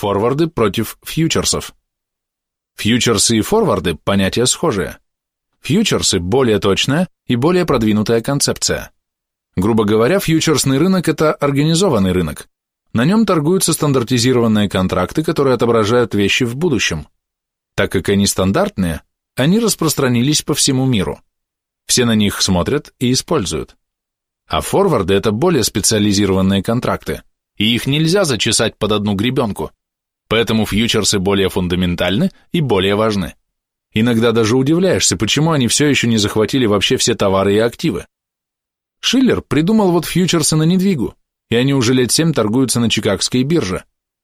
Форварды против фьючерсов. Фьючерсы и форварды – понятия схожие. Фьючерсы – более точная и более продвинутая концепция. Грубо говоря, фьючерсный рынок – это организованный рынок. На нем торгуются стандартизированные контракты, которые отображают вещи в будущем. Так как они стандартные, они распространились по всему миру. Все на них смотрят и используют. А форварды – это более специализированные контракты, и их нельзя зачесать под одну гребенку. Поэтому фьючерсы более фундаментальны и более важны. Иногда даже удивляешься, почему они все еще не захватили вообще все товары и активы. Шиллер придумал вот фьючерсы на недвигу, и они уже лет семь торгуются на Чикагской бирже.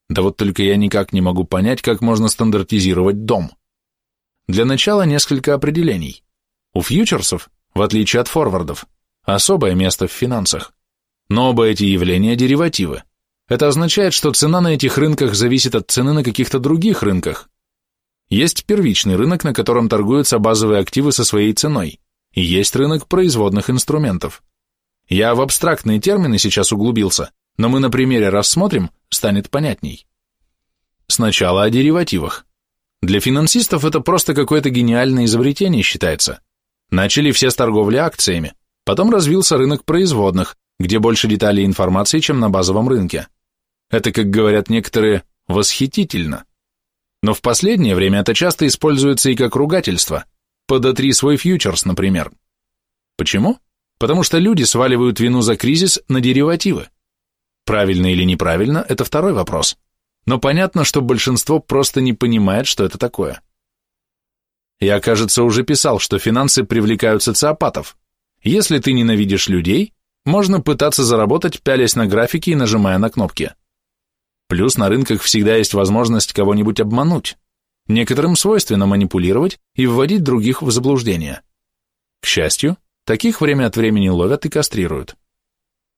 Да вот только я никак не могу понять, как можно стандартизировать дом. Для начала несколько определений. У фьючерсов, в отличие от форвардов, особое место в финансах. Но оба эти явления – деривативы. Это означает, что цена на этих рынках зависит от цены на каких-то других рынках. Есть первичный рынок, на котором торгуются базовые активы со своей ценой, и есть рынок производных инструментов. Я в абстрактные термины сейчас углубился, но мы на примере рассмотрим, станет понятней. Сначала о деривативах. Для финансистов это просто какое-то гениальное изобретение считается. Начали все с торговли акциями, потом развился рынок производных, где больше деталей информации, чем на базовом рынке. Это, как говорят некоторые, восхитительно. Но в последнее время это часто используется и как ругательство. Подотри свой фьючерс, например. Почему? Потому что люди сваливают вину за кризис на деривативы. Правильно или неправильно – это второй вопрос. Но понятно, что большинство просто не понимает, что это такое. Я, кажется, уже писал, что финансы привлекают социопатов. Если ты ненавидишь людей, можно пытаться заработать, пялясь на графики и нажимая на кнопки. Плюс на рынках всегда есть возможность кого-нибудь обмануть. Некоторым свойственно манипулировать и вводить других в заблуждение. К счастью, таких время от времени ловят и кастрируют.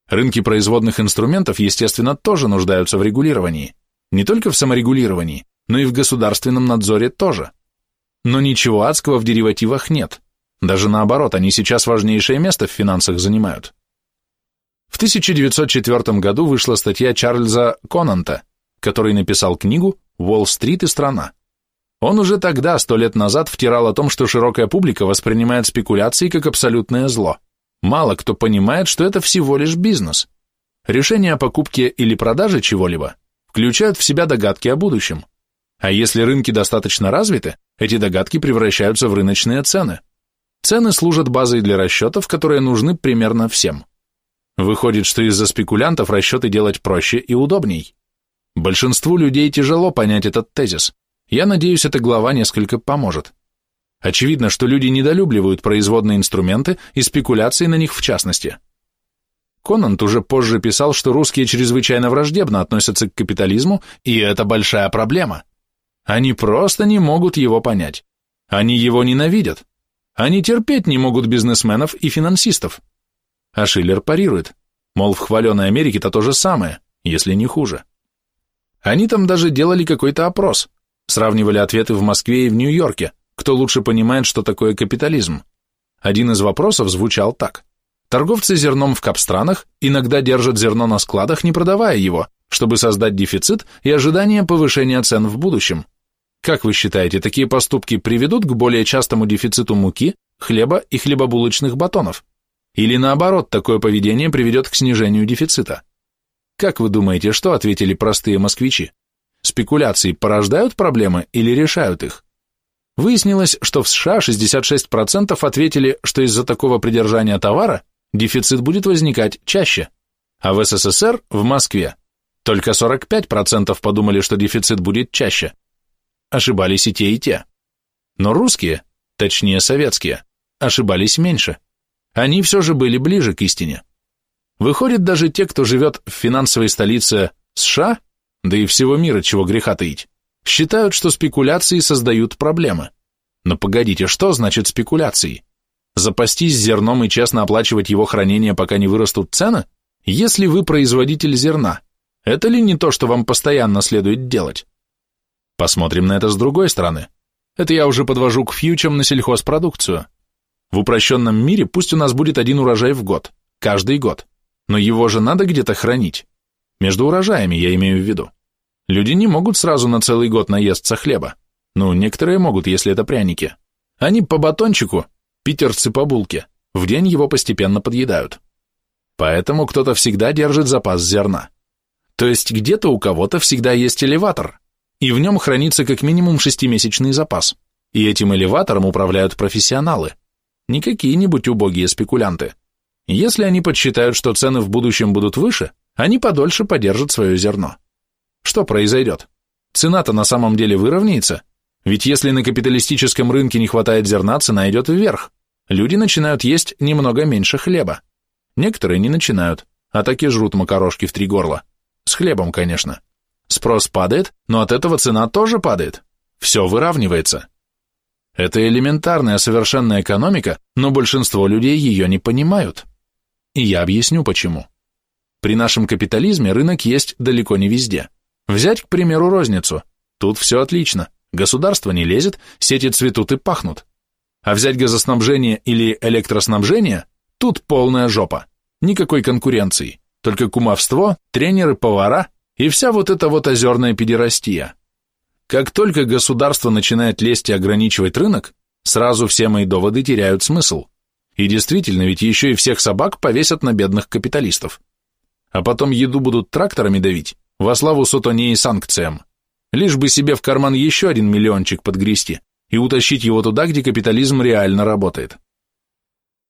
Рынки производных инструментов, естественно, тоже нуждаются в регулировании. Не только в саморегулировании, но и в государственном надзоре тоже. Но ничего адского в деривативах нет. Даже наоборот, они сейчас важнейшее место в финансах занимают. В 1904 году вышла статья Чарльза Конанта, который написал книгу «Уолл-стрит и страна». Он уже тогда, сто лет назад, втирал о том, что широкая публика воспринимает спекуляции как абсолютное зло. Мало кто понимает, что это всего лишь бизнес. Решения о покупке или продаже чего-либо включают в себя догадки о будущем. А если рынки достаточно развиты, эти догадки превращаются в рыночные цены. Цены служат базой для расчетов, которые нужны примерно всем. Выходит, что из-за спекулянтов расчеты делать проще и удобней. Большинству людей тяжело понять этот тезис. Я надеюсь, эта глава несколько поможет. Очевидно, что люди недолюбливают производные инструменты и спекуляции на них в частности. Конант уже позже писал, что русские чрезвычайно враждебно относятся к капитализму, и это большая проблема. Они просто не могут его понять. Они его ненавидят. Они терпеть не могут бизнесменов и финансистов. А Шиллер парирует, мол, в хваленой Америке-то то же самое, если не хуже. Они там даже делали какой-то опрос, сравнивали ответы в Москве и в Нью-Йорке, кто лучше понимает, что такое капитализм. Один из вопросов звучал так. Торговцы зерном в капстранах иногда держат зерно на складах, не продавая его, чтобы создать дефицит и ожидание повышения цен в будущем. Как вы считаете, такие поступки приведут к более частому дефициту муки, хлеба и хлебобулочных батонов? Или наоборот, такое поведение приведет к снижению дефицита? Как вы думаете, что ответили простые москвичи? Спекуляции порождают проблемы или решают их? Выяснилось, что в США 66% ответили, что из-за такого придержания товара дефицит будет возникать чаще, а в СССР, в Москве, только 45% подумали, что дефицит будет чаще. Ошибались и те, и те. Но русские, точнее советские, ошибались меньше они все же были ближе к истине. Выходит, даже те, кто живет в финансовой столице США, да и всего мира, чего греха таить, считают, что спекуляции создают проблемы. Но погодите, что значит спекуляции? Запастись зерном и честно оплачивать его хранение, пока не вырастут цены? Если вы производитель зерна, это ли не то, что вам постоянно следует делать? Посмотрим на это с другой стороны. Это я уже подвожу к фьючам на сельхозпродукцию. В упрощенном мире пусть у нас будет один урожай в год, каждый год, но его же надо где-то хранить. Между урожаями я имею в виду. Люди не могут сразу на целый год наесться хлеба. Ну, некоторые могут, если это пряники. Они по батончику, питерцы по булке, в день его постепенно подъедают. Поэтому кто-то всегда держит запас зерна. То есть где-то у кого-то всегда есть элеватор, и в нем хранится как минимум шестимесячный запас. И этим элеватором управляют профессионалы, не какие-нибудь убогие спекулянты. Если они подсчитают, что цены в будущем будут выше, они подольше подержат свое зерно. Что произойдет? Цена-то на самом деле выровняется, ведь если на капиталистическом рынке не хватает зерна, цена идет вверх. Люди начинают есть немного меньше хлеба. Некоторые не начинают, а так и жрут макарошки в три горла. С хлебом, конечно. Спрос падает, но от этого цена тоже падает. Все выравнивается. Это элементарная совершенная экономика, но большинство людей ее не понимают. И я объясню почему. При нашем капитализме рынок есть далеко не везде. Взять, к примеру, розницу. Тут все отлично. Государство не лезет, сети цветут и пахнут. А взять газоснабжение или электроснабжение, тут полная жопа. Никакой конкуренции, только кумовство, тренеры, повара и вся вот эта вот озерная педерастия. Как только государство начинает лезть и ограничивать рынок, сразу все мои доводы теряют смысл. И действительно, ведь еще и всех собак повесят на бедных капиталистов. А потом еду будут тракторами давить, во славу сотоне и санкциям. Лишь бы себе в карман еще один миллиончик подгрести и утащить его туда, где капитализм реально работает.